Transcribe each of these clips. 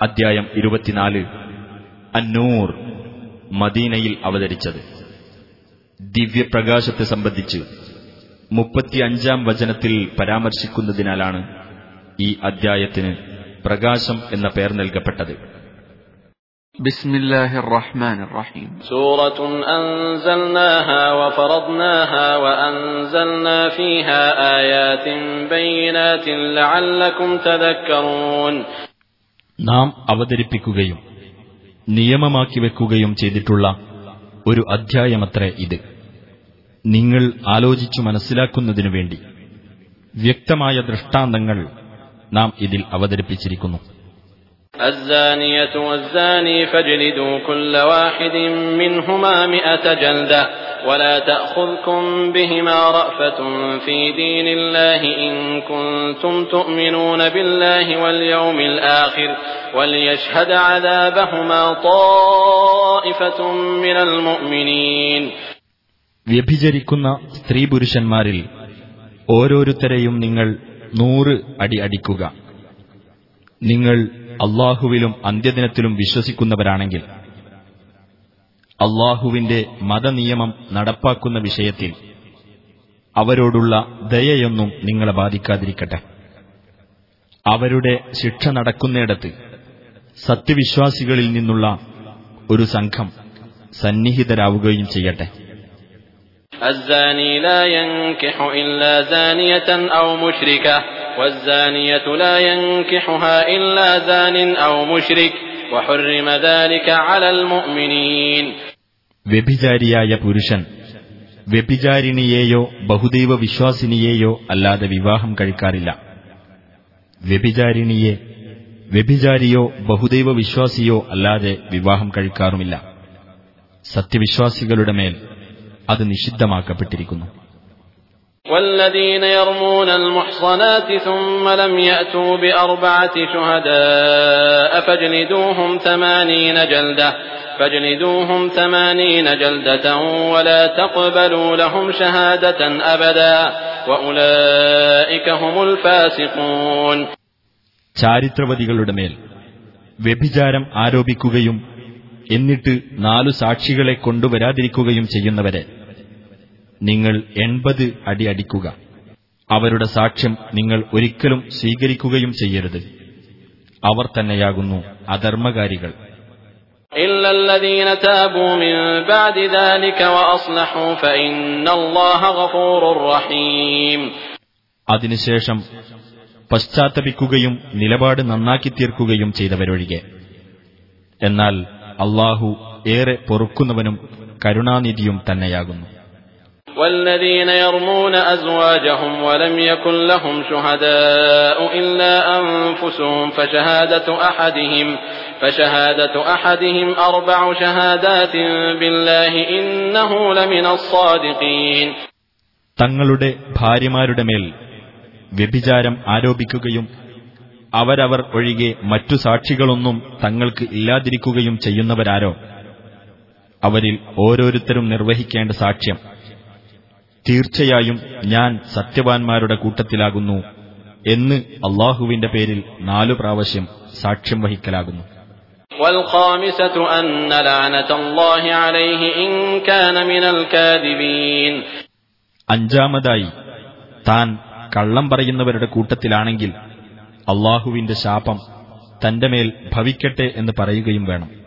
അദ്ധ്യായം ഇരുപത്തിനാല് അന്നൂർ മദീനയിൽ അവതരിച്ചത് ദിവ്യപ്രകാശത്തെ സംബന്ധിച്ച് മുപ്പത്തിയഞ്ചാം വചനത്തിൽ പരാമർശിക്കുന്നതിനാലാണ് ഈ അദ്ധ്യായത്തിന് പ്രകാശം എന്ന പേർ നൽകപ്പെട്ടത് بسم الله الرحمن الرحيم سورة أنزلناها وفرضناها وأنزلنا فيها آيات بينات لعلكم تذكرون നാം അവതരിപ്പിക്കുകയും നിയമമാക്കി വെക്കുകയും ചെയ്തിട്ടുള്ള ഒരു അധ്യായമത്രേ ഇത്. നിങ്ങൾ ആലോചിച്ചു മനസ്സിലാക്കുന്നതിനു വേണ്ടി വ്യക്തമായ ദൃഷ്ടാന്തങ്ങൾ നാം ഇതിൽ അവതരിപ്പിച്ചിരിക്കുന്നു. الزانية والزاني فاجلدوا كل واحد منهما مئة جلدة ولا تأخذكم بهما رأفة في دين الله إن كنتم تؤمنون بالله واليوم الآخر وليشهد عذابهما طائفة من المؤمنين വ്യഭിചരിക്കുന്ന സ്ത്രീ പുരുഷന്മാരിൽ ഓരോരുത്തരെയും നിങ്ങൾ നൂറ് അടി അടിക്കുക നിങ്ങൾ അള്ളാഹുവിലും അന്ത്യദിനത്തിലും വിശ്വസിക്കുന്നവരാണെങ്കിൽ അള്ളാഹുവിന്റെ മതനിയമം നടപ്പാക്കുന്ന വിഷയത്തിൽ അവരോടുള്ള ദയയൊന്നും നിങ്ങളെ ബാധിക്കാതിരിക്കട്ടെ അവരുടെ ശിക്ഷ നടക്കുന്നിടത്ത് സത്യവിശ്വാസികളിൽ നിന്നുള്ള ഒരു സംഘം സന്നിഹിതരാവുകയും ചെയ്യട്ടെ الزاني لا ينكح إلا زانية أو مشركة والزانية لا ينكحها إلا زان أو مشرك وحرم ذلك على المؤمنين വ്യഭിചാരിയായ പുരുഷൻ വ്യഭിചാരിണിയെയോ ബഹുദൈവ വിശ്വാസിനിയെയോ അല്ലാതെ വിവാഹം കഴിക്കാറില്ല വ്യഭിചാരിണിയെ വ്യഭിചാരിയോ ബഹുദൈവ വിശ്വാസിയോ അല്ലാതെ വിവാഹം കഴിക്കാറുമില്ല സത്യവിശ്വാസികളുടെ മേൽ അത് നിഷിദ്ധമാക്കപ്പെട്ടിരിക്കുന്നു والذين يرمون المحصنات ثم لم يأتوا بأربعة شهداء فاجلدوهم ثمانين جلدة فاجلدوهم ثمانين جلدة ولا تقبلوا لهم شهادة أبدا وأولئك هم الفاسقون ചാരിത്രവതികളുടെ മേൽ വ്യഭിചാരം ആരോപിക്കുകയും എന്നിട്ട് നാലു സാക്ഷികളെ കൊണ്ടുവരാതിരിക്കുകയും ചെയ്യുന്നവരെ നിങ്ങൾ എൺപത് അടി അടിക്കുക. അവരുടെ സാക്ഷ്യം നിങ്ങൾ ഒരിക്കലും സ്വീകരിക്കുകയും ചെയ്യരുത്. അവർ തന്നെയാകുന്നു അധർമ്മകാരികൾ. അതിനുശേഷം പശ്ചാത്തപിക്കുകയും നിലപാട് നന്നാക്കി തീർക്കുകയും ചെയ്തവരൊഴികെ. എന്നാൽ അള്ളാഹു ഏറെ പൊറുക്കുന്നവനും കരുണാനിധിയും തന്നെയാകുന്നു. والذين يرمون أزواجهم ولم يكن لهم شهداء إلا أنفسهم فشهادة أحدهم فشهادة أحدهم أربع شهادات بالله إنه لمن الصادقين തങ്ങളുടെ ഭാര്യമാരുടെ മേൽ വ്യഭിചാരം ആരോപിക്കുകയും അവരവർ ഒഴികെ മറ്റു സാക്ഷികളൊന്നും തങ്ങൾക്ക് ഇല്ലാതിരിക്കുകയും ചെയ്യുന്നവരാരോ അവരിൽ ഓരോരുത്തരും നിർവഹിക്കേണ്ട സാക്ഷ്യം തീർച്ചയായും ഞാൻ സത്യവാൻമാരുടെ കൂട്ടത്തിലാകുന്നു എന്ന് അള്ളാഹുവിന്റെ പേരിൽ നാലു പ്രാവശ്യം സാക്ഷ്യം വഹിക്കലാകുന്നു. അഞ്ചാമതായി താൻ കള്ളം പറയുന്നവരുടെ കൂട്ടത്തിലാണെങ്കിൽ അള്ളാഹുവിന്റെ ശാപം തന്റെ മേൽ ഭവിക്കട്ടെ എന്ന് പറയുകയും വേണം.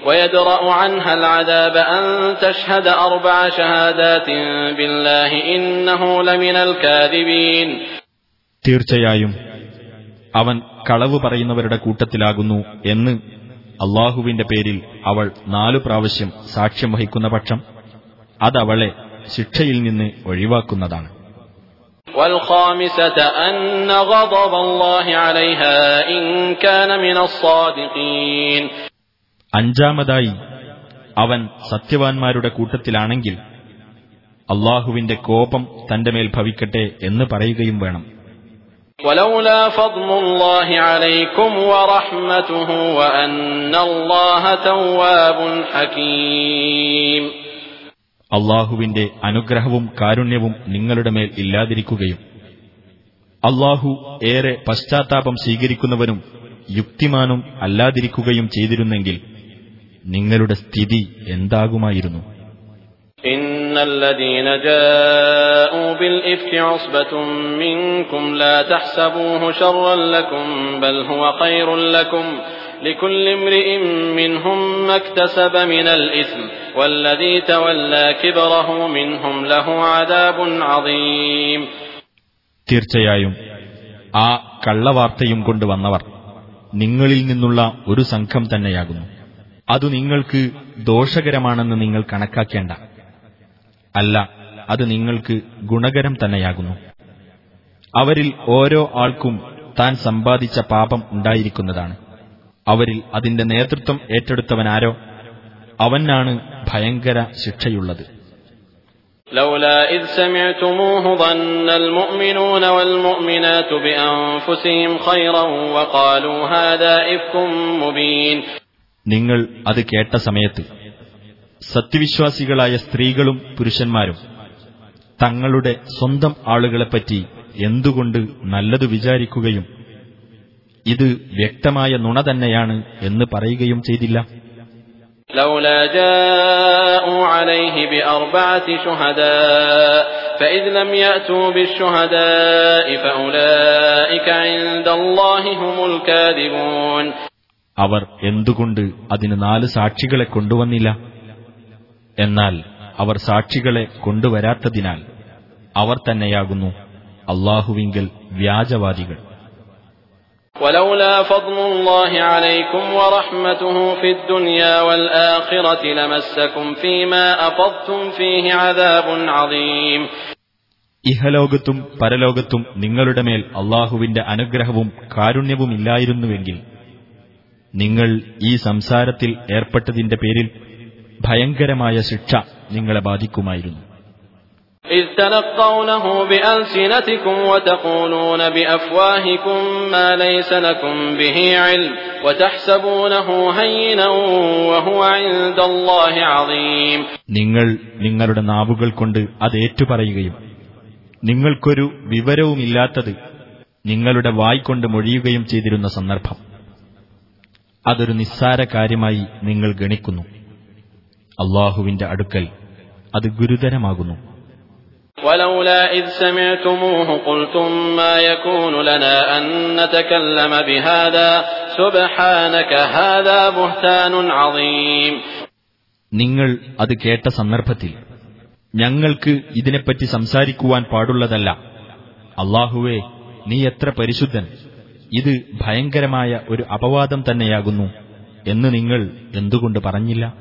ويدرأ عنها العذاب أن تشهد أربع شهادات بالله إنه لمن الكاذبين തീർച്ചയായും അവൻ കളവ് പറയുന്നവരുടെ കൂട്ടത്തിലാകുന്നു എന്ന് അള്ളാഹുവിന്റെ പേരിൽ അവൾ നാലു പ്രാവശ്യം സാക്ഷ്യം വഹിക്കുന്ന പക്ഷം അതവളെ ശിക്ഷയിൽ നിന്ന് ഒഴിവാക്കുന്നതാണ് അഞ്ചാമതായി അവൻ സത്യവാൻമാരുടെ കൂട്ടത്തിലാണെങ്കിൽ അള്ളാഹുവിന്റെ കോപം തന്റെ മേൽ ഭവിക്കട്ടെ എന്ന് പറയുകയും വേണം. അള്ളാഹുവിന്റെ അനുഗ്രഹവും കാരുണ്യവും നിങ്ങളുടെ മേൽ ഇല്ലാതിരിക്കുകയും അള്ളാഹു ഏറെ പശ്ചാത്താപം സ്വീകരിക്കുന്നവനും യുക്തിമാനും അല്ലാതിരിക്കുകയും ചെയ്തിരുന്നെങ്കിൽ നിങ്ങളുടെ സ്ഥിതി എന്താകുമായിരുന്നു إن الذين جاءوا بالإفك عصبة منكم لا تحسبوه شرا لكم بل هو خير لكم لكل امرئ منهم ما اكتسب من الإثم والذي تولى كبره منهم له عذاب عظيم തീർച്ചയായും ആ കള്ളവാർത്തയും കൊണ്ട് വന്നവർ നിങ്ങളിൽ നിന്നുള്ള ഒരു സംഘം തന്നെയാകുന്നു അതു നിങ്ങൾക്ക് ദോഷകരമാണെന്ന് നിങ്ങൾ കണക്കാക്കേണ്ട അല്ല അത് നിങ്ങൾക്ക് ഗുണകരം തന്നെയാകുന്നു അവരിൽ ഓരോ ആൾക്കും താൻ സമ്പാദിച്ച പാപം ഉണ്ടായിരിക്കുന്നതാണ് അവരിൽ അതിന്റെ നേതൃത്വം ഏറ്റെടുത്തവനാരോ അവനാണ് ഭയങ്കര ശിക്ഷയുള്ളത് لولا إذ سمعتموه ظن المؤمنون والمؤمنات بأنفسهم خيرا وقالوا هذا إفك مبين നിങ്ങൾ അത് കേട്ട സമയത്ത് സത്യവിശ്വാസികളായ സ്ത്രീകളും പുരുഷന്മാരും തങ്ങളുടെ സ്വന്തം ആളുകളെപ്പറ്റി എന്തുകൊണ്ട് നല്ലതു വിചാരിക്കുകയും ഇത് വ്യക്തമായ നുണ തന്നെയാണ് എന്ന് പറയുകയും ചെയ്തില്ല لولا جاءوا عليه بأربعة شهداء فإذ لم يأتوا بالشهداء فأولئك عند الله هم الكاذبون അവർ എന്തുകൊണ്ട് അതിന് നാല് സാക്ഷികളെ കൊണ്ടുവന്നില്ല എന്നാൽ അവർ സാക്ഷികളെ കൊണ്ടുവരാത്തതിനാൽ അവർ തന്നെയാകുന്നു അള്ളാഹുവിങ്കൽ വ്യാജവാദികൾ ولولا فضل الله عليكم ورحمته في الدنيا والآخرة لمسكم فيما أفضتم فيه عذاب عظيم ഇഹലോകത്തും പരലോകത്തും നിങ്ങളുടെ മേൽ അള്ളാഹുവിന്റെ അനുഗ്രഹവും കാരുണ്യവുമില്ലായിരുന്നുവെങ്കിൽ നിങ്ങൾ ഈ സംസാരത്തിൽ ഏർപ്പെട്ടതിന്റെ പേരിൽ ഭയങ്കരമായ ശിക്ഷ നിങ്ങളെ ബാധിക്കുമായിരുന്നു إذ تلقونه بألسنتكم وتقولون بأفواهكم ما ليس لكم به علم وتحسبونه هينا وهو عند الله عظيم നിങ്ങൾ നിങ്ങളുടെ നാവുകൾ കൊണ്ട് അത് ഏറ്റുപറയുകയും നിങ്ങൾക്കൊരു വിവരവുമില്ലാത്തത് നിങ്ങളുടെ വായ്കൊണ്ട് മൊഴിയുകയും ചെയ്തിരുന്ന സന്ദർഭം അതൊരു നിസ്സാര കാര്യമായി നിങ്ങൾ ഗണിക്കുന്നു അള്ളാഹുവിന്റെ അടുക്കൽ അത് ഗുരുതരമാകുന്നു ولولا إذ سمعتموه قلتم ما يكون لنا أن نتكلم بهذا سبحانك هذا بهتان عظيم നിങ്ങൾ അത് കേട്ട സന്ദർഭത്തിൽ ഞങ്ങൾക്ക് ഇതിനെപ്പറ്റി സംസാരിക്കുവാൻ പാടുള്ളതല്ല അള്ളാഹുവേ നീ എത്ര പരിശുദ്ധൻ ഇത് ഭയങ്കരമായ ഒരു അപവാദം തന്നെയാകുന്നു എന്ന് നിങ്ങൾ എന്തുകൊണ്ട് പറഞ്ഞില്ല?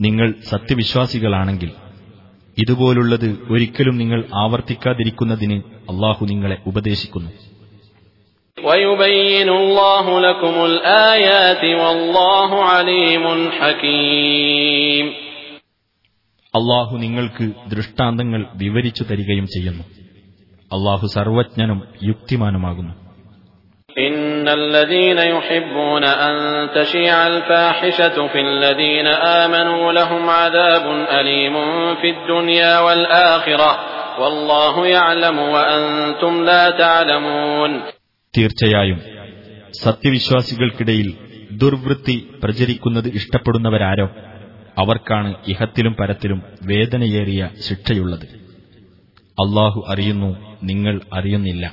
നിങ്ങൾ സത്യവിശ്വാസികളാണെങ്കിൽ ഇതുപോലുള്ളത് ഒരിക്കലും നിങ്ങൾ ആവർത്തിക്കാതിരിക്കുന്നതിന് അള്ളാഹു നിങ്ങളെ ഉപദേശിക്കുന്നു. വയുബയ്യനുല്ലാഹു വല്ലാഹു അലീമുൻ ഹകീം. അള്ളാഹു നിങ്ങൾക്ക് ദൃഷ്ടാന്തങ്ങൾ വിവരിച്ചു തരികയും ചെയ്യുന്നു അള്ളാഹു സർവജ്ഞനും യുക്തിമാനുമാകുന്നു إن الذين يحبون أن تشيع الفاحشة في الذين آمنوا لهم عذاب أليم في الدنيا والآخرة والله يعلم وأنتم لا تعلمون തീർച്ചയായും സത്യവിശ്വാസികൾക്കിടയിൽ ദുർവൃത്തി പ്രചരിക്കുന്നത് ഇഷ്ടപ്പെടുന്നവരാരോ അവർക്കാണ് ഇഹത്തിലും പരത്തിലും വേദനയേറിയ ശിക്ഷയുള്ളത്. അള്ളാഹു അറിയുന്നു നിങ്ങൾ അറിയുന്നില്ല.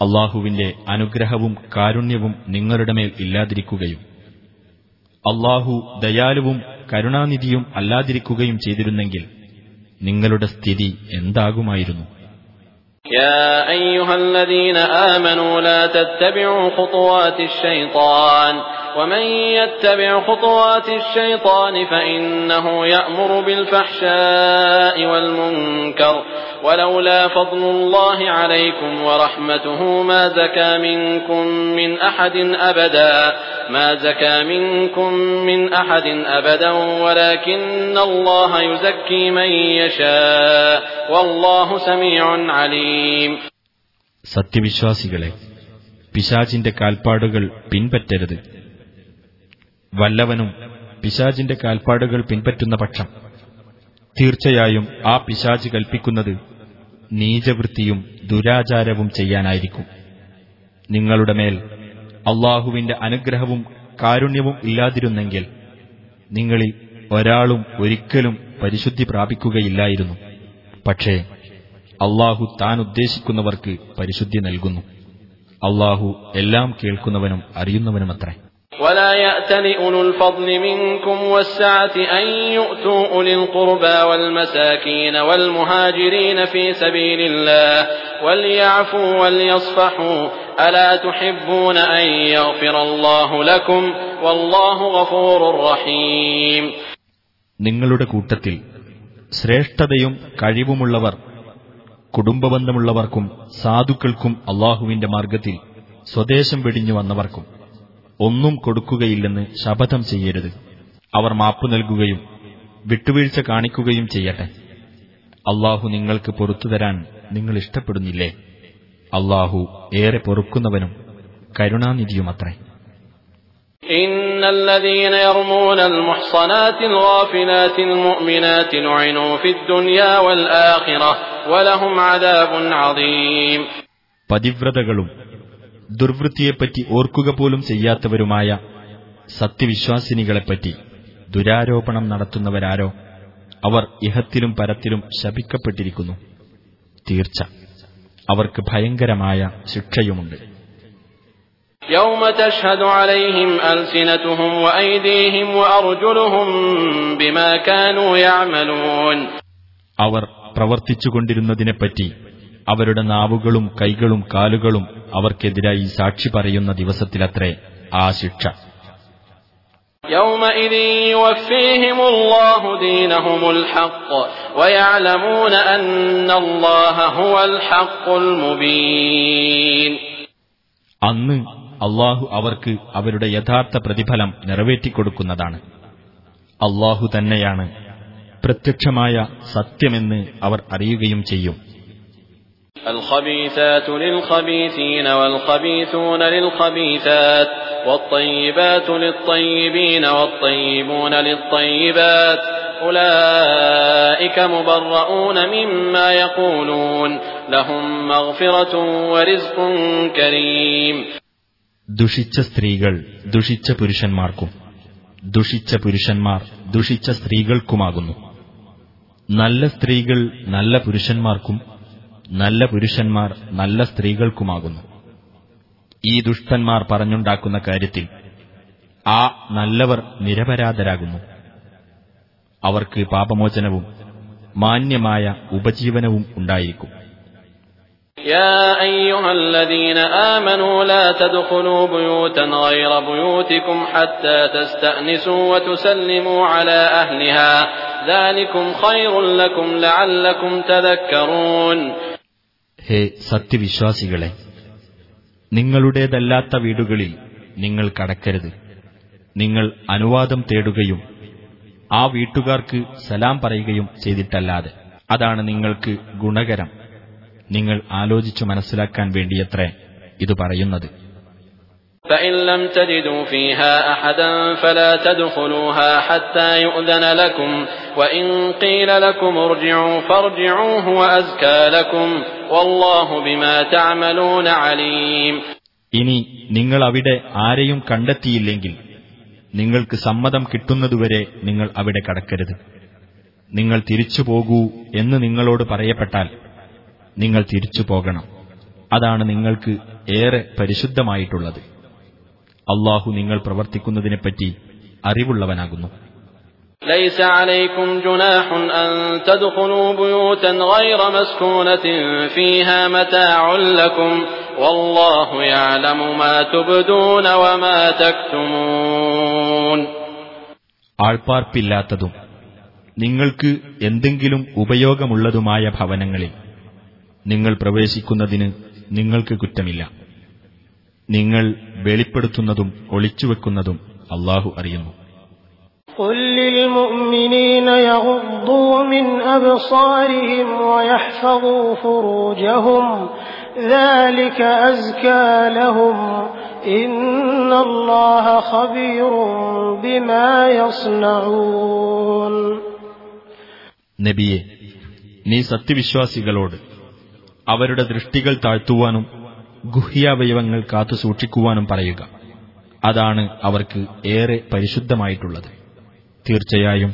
അള്ളാഹുവിന്റെ അനുഗ്രഹവും കാരുണ്യവും നിങ്ങളുടെ മേൽ ഇല്ലാതിരിക്കുകയും അള്ളാഹു ദയാലുവും കരുണാനിധിയും അല്ലാതിരിക്കുകയും ചെയ്തിരുന്നെങ്കിൽ നിങ്ങളുടെ സ്ഥിതി എന്താകുമായിരുന്നു? يا أيها الذين آمنوا لا تتبعوا خطوات الشيطان ومن يتبع خطوات الشيطان فإنه يأمر بالفحشاء والمنكر ولولا فضل الله عليكم ورحمته ما زكى منكم من أحد أبدا ما زكى منكم من أحد أبدا ولكن الله يزكي من يشاء والله سميع عليم സത്യവിശ്വാസികളെ പിശാചിന്റെ കാൽപ്പാടുകൾ പിൻപറ്റരുത് വല്ലവനും പിശാചിന്റെ കാൽപ്പാടുകൾ പിൻപറ്റുന്ന പക്ഷം. തീർച്ചയായും ആ പിശാജ് കൽപ്പിക്കുന്നത് നീചവൃത്തിയും ദുരാചാരവും ചെയ്യാനായിരിക്കും. നിങ്ങളുടെ മേൽ അള്ളാഹുവിന്റെ അനുഗ്രഹവും കാരുണ്യവും ഇല്ലാതിരുന്നെങ്കിൽ നിങ്ങളിൽ ഒരാളും ഒരിക്കലും പരിശുദ്ധി പ്രാപിക്കുകയില്ലായിരുന്നു. പക്ഷേ അള്ളാഹു താൻ ഉദ്ദേശിക്കുന്നവർക്ക് പരിശുദ്ധി നൽകുന്നു. അള്ളാഹു എല്ലാം കേൾക്കുന്നവനും അറിയുന്നവനുമത്രേ. ولا يأتل أولو الفضل منكم والسعة أن يؤتوا أولي القربى والمساكين والمهاجرين في سبيل الله وليعفوا وليصفحوا ألا تحبون أن يغفر الله لكم والله غفور رحيم നിങ്ങളുടെ കൂട്ടത്തിൽ ശ്രേഷ്ഠതയും കഴിവുമുള്ളവർ കുടുംബബന്ധമുള്ളവർക്കും സാധുക്കൾക്കും അള്ളാഹുവിന്റെ മാർഗത്തിൽ സ്വദേശം വെടിഞ്ഞു വന്നവർക്കും ഒന്നും കൊടുക്കുകയില്ലെന്ന് ശപഥം ചെയ്യരുത് അവർ മാപ്പു നൽകുകയും വിട്ടുവീഴ്ച കാണിക്കുകയും ചെയ്യട്ടെ അള്ളാഹു നിങ്ങൾക്ക് പൊറത്തു തരാൻ നിങ്ങൾ ഇഷ്ടപ്പെടുന്നില്ലേ അള്ളാഹു ഏറെ പൊറുക്കുന്നവനും കരുണാനിധിയുമത്രേ إن الذين يرمون المحصنات الغافلات المؤمنات لعنوا في الدنيا والآخرة ولهم عذاب عظيم പതിവ്രതകളും ദുർവൃത്തിയെപ്പറ്റി ഓർക്കുക പോലും ചെയ്യാത്തവരുമായ സത്യവിശ്വാസിനികളെപ്പറ്റി ദുരാരോപണം നടത്തുന്നവരാരോ അവർ ഇഹത്തിലും പരത്തിലും ശപിക്കപ്പെട്ടിരിക്കുന്നു തീർച്ച അവർക്ക് ഭയങ്കരമായ ശിക്ഷയുമുണ്ട് يوم تشهد عليهم ألسنتهم وأيديهم وأرجلهم بما كانوا يعملون അവർ പ്രവർത്തിച്ചുകൊണ്ടിരുന്നതിനെപ്പറ്റി അവരുടെ നാവുകളും കൈകളും കാലുകളും അവർക്കെതിരായി സാക്ഷി പറയുന്ന ദിവസത്തിലത്രേ ആ ശിക്ഷ. അന്ന് അള്ളാഹു അവർക്ക് അവരുടെ യഥാർത്ഥ പ്രതിഫലം നിറവേറ്റിക്കൊടുക്കുന്നതാണ്. അള്ളാഹു തന്നെയാണ് പ്രത്യക്ഷമായ സത്യമെന്ന് അവർ അറിയുകയും ചെയ്യും. الخبيثات للخبيثين والخبيثون للخبيثات والطيبات للطيبين والطيبون للطيبات أولئك مبرؤون مما يقولون لهم مغفرة ورزق كريم ദുഷിച്ച സ്ത്രീകൾ ദുഷിച്ച പുരുഷന്മാർക്കും ദുഷിച്ച പുരുഷന്മാർ ദുഷിച്ച സ്ത്രീകൾക്കുമാകുന്നു നല്ല സ്ത്രീകൾ നല്ല പുരുഷന്മാർക്കും നല്ല പുരുഷന്മാർ നല്ല സ്ത്രീകൾക്കുമാകുന്നു ഈ ദുഷ്ടന്മാർ പറഞ്ഞുണ്ടാക്കുന്ന കാര്യത്തിൽ ആ നല്ലവർ നിരപരാധരാകുന്നു അവർക്ക് പാപമോചനവും മാന്യമായ ഉപജീവനവും ഉണ്ടായിരിക്കും يا أيها الذين آمنوا لا تدخلوا بيوتا غير بيوتكم حتى تستأنسوا وتسلموا على أهلها ذلكم خير لكم لعلكم تذكرون ഹേ സത്യവിശ്വാസികളെ നിങ്ങളുടേതല്ലാത്ത വീടുകളിൽ നിങ്ങൾ കടക്കരുത്. നിങ്ങൾ അനുവാദം തേടുകയും ആ വീട്ടുകാർക്ക് സലാം പറയുകയും ചെയ്തിട്ടല്ലാതെ. അതാണ് നിങ്ങൾക്ക് ഗുണകരം. നിങ്ങൾ ആലോചിച്ചു മനസ്സിലാക്കാൻ വേണ്ടിയത്രേ ഇത് പറയുന്നത്. فإن لم تجدوا فيها أحدا فلا تدخلوها حتى يؤذن لكم وإن قيل لكم ارجعوا فارجعوا هو أزكى لكم والله بما تعملون عليم ഇനി നിങ്ങൾ അവിടെ ആരെയും കണ്ടെത്തിയില്ലെങ്കിൽ നിങ്ങൾക്ക് സമ്മതം കിട്ടുന്നതുവരെ നിങ്ങൾ അവിടെ കടക്കരുത് നിങ്ങൾ തിരിച്ചു പോകൂ എന്ന് നിങ്ങളോട് പറയപ്പെട്ടാൽ നിങ്ങൾ തിരിച്ചു പോകണം അതാണ് നിങ്ങൾക്ക് ഏറെ പരിശുദ്ധമായിട്ടുള്ളത് അള്ളാഹു നിങ്ങൾ പ്രവർത്തിക്കുന്നതിനെപ്പറ്റി അറിവുള്ളവനാകുന്നു ليس عليكم جناح أن تدخلوا بيوتا غير مسكونة فيها متاع لكم والله يعلم ما تبدون وما تكتمون ആൾപ്പാർപ്പില്ലാത്തതും നിങ്ങൾക്ക് എന്തെങ്കിലും ഉപയോഗമുള്ളതുമായ ഭവനങ്ങളിൽ നിങ്ങൾ പ്രവേശിക്കുന്നതിന് നിങ്ങൾക്ക് കുറ്റമില്ല നിങ്ങൾ വെളിപ്പെടുത്തുന്നതും ഒളിച്ചുവെക്കുന്നതും അള്ളാഹു അറിയുന്നു قل للمؤمنين يغضوا من أبصارهم ويحفظوا فروجهم ذلك أزكى لهم إن الله خبير بما يصنعون നബിയെ നീ സത്യവിശ്വാസികളോട് അവരുടെ ദൃഷ്ടികൾ താഴ്ത്തുവാനും ഗുഹ്യാവയവങ്ങൾ കാത്തു സൂക്ഷിക്കുവാനും പറയുക അതാണ് അവർക്ക് ഏറെ പരിശുദ്ധമായിട്ടുള്ളത് തീർച്ചയായും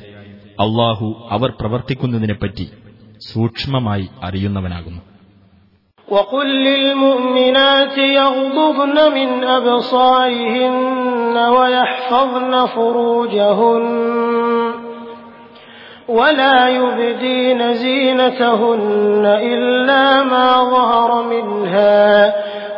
അള്ളാഹു അവർ പ്രവർത്തിക്കുന്നതിനെപ്പറ്റി സൂക്ഷ്മമായി അറിയുന്നവനാകുന്നു وقل للمؤمنات يغضضن من أبصارهن ويحفظن فروجهن ولا يبدين زينتهن إلا ما ظهر منها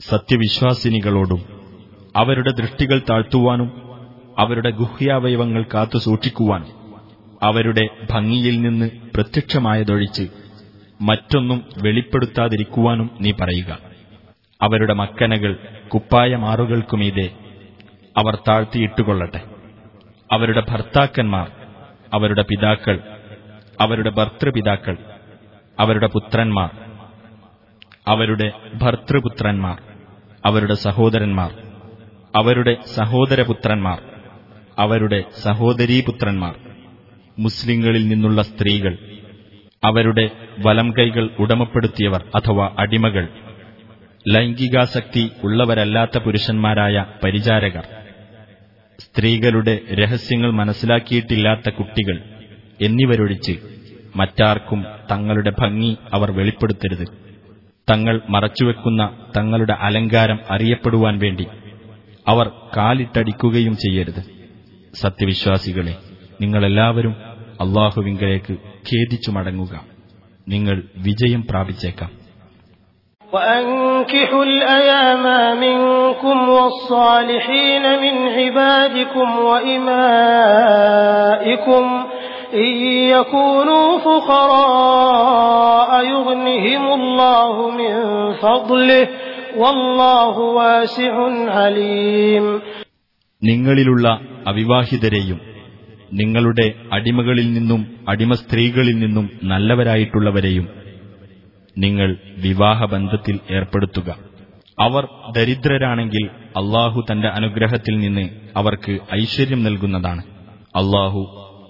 സത്യവിശ്വാസിനികളോടും അവരുടെ ദൃഷ്ടികൾ താഴ്ത്തുവാനും അവരുടെ ഗുഹ്യാവയവങ്ങൾ കാത്തു സൂക്ഷിക്കുവാനും അവരുടെ ഭംഗിയിൽ നിന്ന് പ്രത്യക്ഷമായതൊഴിച്ച് മറ്റൊന്നും വെളിപ്പെടുത്താതിരിക്കുവാനും നീ പറയുക. അവരുടെ മക്കനകൾ കുപ്പായമാറുകൾക്കുമീതെ അവർ താഴ്ത്തിയിട്ടുകൊള്ളട്ടെ. അവരുടെ ഭർത്താക്കന്മാർ അവരുടെ പിതാക്കൾ അവരുടെ ഭർത്തൃപിതാക്കൾ അവരുടെ പുത്രന്മാർ അവരുടെ ഭർത്തൃപുത്രന്മാർ അവരുടെ സഹോദരന്മാർ. അവരുടെ സഹോദരപുത്രന്മാർ. അവരുടെ സഹോദരീപുത്രന്മാർ. മുസ്ലിങ്ങളിൽ നിന്നുള്ള സ്ത്രീകൾ. അവരുടെ വലംകൈകൾ ഉടമപ്പെടുത്തിയവർ അഥവാ അടിമകൾ. ലൈംഗികാസക്തി ഉള്ളവരല്ലാത്ത പുരുഷന്മാരായ പരിചാരകർ. സ്ത്രീകളുടെ രഹസ്യങ്ങൾ മനസ്സിലാക്കിയിട്ടില്ലാത്ത കുട്ടികൾ എന്നിവരൊഴിച്ച് മറ്റാർക്കും തങ്ങളുടെ ഭംഗി അവർ വെളിപ്പെടുത്തരുത്. തങ്ങൾ മറച്ചുവെക്കുന്ന തങ്ങളുടെ അലങ്കാരം അറിയപ്പെടുവാൻ വേണ്ടി അവർ കാലിട്ടടിക്കുകയും ചെയ്യരുത് സത്യവിശ്വാസികളെ നിങ്ങളെല്ലാവരും അള്ളാഹുവിങ്കലേക്ക് ഖേദിച്ചു മടങ്ങുക നിങ്ങൾ വിജയം പ്രാപിച്ചേക്കാം وأنكحوا الأيام منكم والصالحين من عبادكم وإمائكم إن يكونوا فقراء يغنهم الله من فضله والله واسع عليم നിങ്ങളിലുള്ള അവിവാഹിതരെയും നിങ്ങളുടെ അടിമകളിൽ നിന്നും അടിമ സ്ത്രീകളിൽ നിന്നും നല്ലവരായിട്ടുള്ളവരെയും നിങ്ങൾ വിവാഹബന്ധത്തിൽ ഏർപ്പെടുത്തുക അവർ ദരിദ്രരാണെങ്കിൽ അള്ളാഹു തന്റെ അനുഗ്രഹത്തിൽ നിന്ന് അവർക്ക് ഐശ്വര്യം നൽകുന്നതാണ് അള്ളാഹു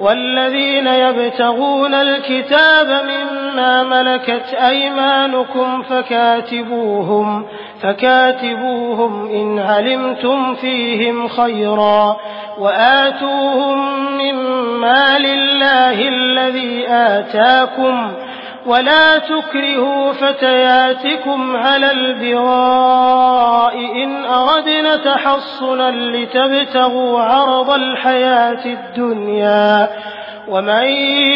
والذين يبتغون الكتاب مما ملكت أيمانكم فكاتبوهم فكاتبوهم إن علمتم فيهم خيرا وآتوهم مما لله الذي آتاكم ولا تكرهوا فتياتكم على البغاء إن أردنا تحصنا لتبتغوا عرض الحياة الدنيا ومن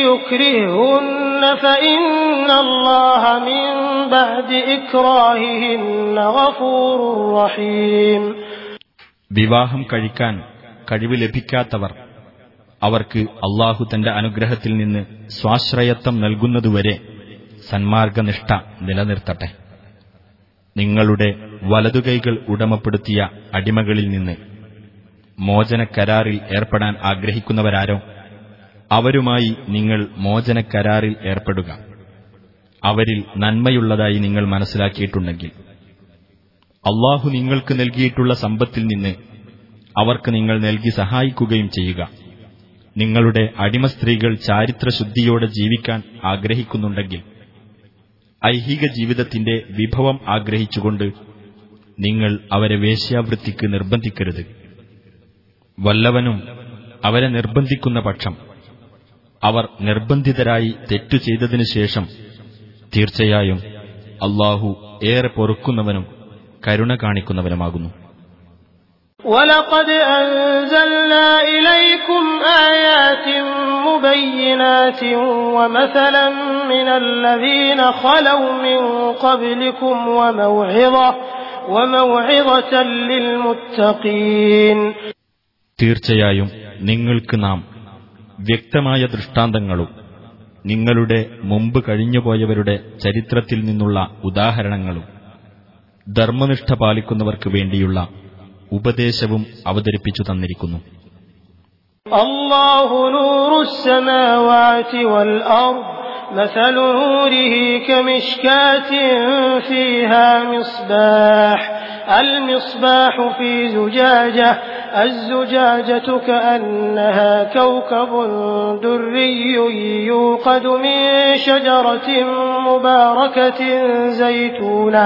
يكرههن فإن الله من بعد إكراههن غفور رحيم വിവാഹം കഴിക്കാൻ കഴിവ് ലഭിക്കാത്തവർ അവർക്ക് അള്ളാഹു തന്റെ അനുഗ്രഹത്തിൽ നിന്ന് സ്വാശ്രയത്വം നൽകുന്നതുവരെ സന്മാർഗനിഷ്ഠ നിലനിർത്തട്ടെ. നിങ്ങളുടെ വലതുകൈകൾ ഉടമപ്പെടുത്തിയ അടിമകളിൽ നിന്ന് മോചനക്കരാറിൽ ഏർപ്പെടാൻ ആഗ്രഹിക്കുന്നവരാരോ അവരുമായി നിങ്ങൾ മോചനക്കരാറിൽ ഏർപ്പെടുക. അവരിൽ നന്മയുള്ളതായി നിങ്ങൾ മനസ്സിലാക്കിയിട്ടുണ്ടെങ്കിൽ അള്ളാഹു നിങ്ങൾക്ക് നൽകിയിട്ടുള്ള സമ്പത്തിൽ നിന്ന് അവർക്ക് നിങ്ങൾ നൽകി സഹായിക്കുകയും ചെയ്യുക. നിങ്ങളുടെ അടിമ സ്ത്രീകൾ ചാരിത്രശുദ്ധിയോടെ ജീവിക്കാൻ ആഗ്രഹിക്കുന്നുണ്ടെങ്കിൽ ഐഹിക ജീവിതത്തിന്റെ വിഭവം ആഗ്രഹിച്ചുകൊണ്ട് നിങ്ങൾ അവരെ വേശ്യാവൃത്തിക്ക് നിർബന്ധിക്കരുത്. വല്ലവനും അവരെ നിർബന്ധിക്കുന്ന പക്ഷം അവർ നിർബന്ധിതരായി തെറ്റു ചെയ്തതിനു ശേഷം തീർച്ചയായും അള്ളാഹു ഏറെ പൊറുക്കുന്നവനും കരുണ കാണിക്കുന്നവനുമാകുന്നു. ولقد أنزلنا إليكم آيات مبينات ومثلا من الذين خلوا من قبلكم وموعظة وموعظة للمتقين തീർച്ചയായും നിങ്ങൾക്ക് നാം വ്യക്തമായ ദൃഷ്ടാന്തങ്ങളും നിങ്ങളുടെ മുമ്പ് കഴിഞ്ഞുപോയവരുടെ ചരിത്രത്തിൽ നിന്നുള്ള ഉദാഹരണങ്ങളും ധർമ്മനിഷ്ഠ പാലിക്കുന്നവർക്ക് വേണ്ടിയുള്ള ഉപദേശവും അവതരിപ്പിച്ചു തന്നിരിക്കുന്നു الله نور السماوات والأرض مثل نوره كمشكاة فيها مصباح المصباح في زجاجة الزجاجة كأنها كوكب دري يوقد من شجرة مباركة زيتونة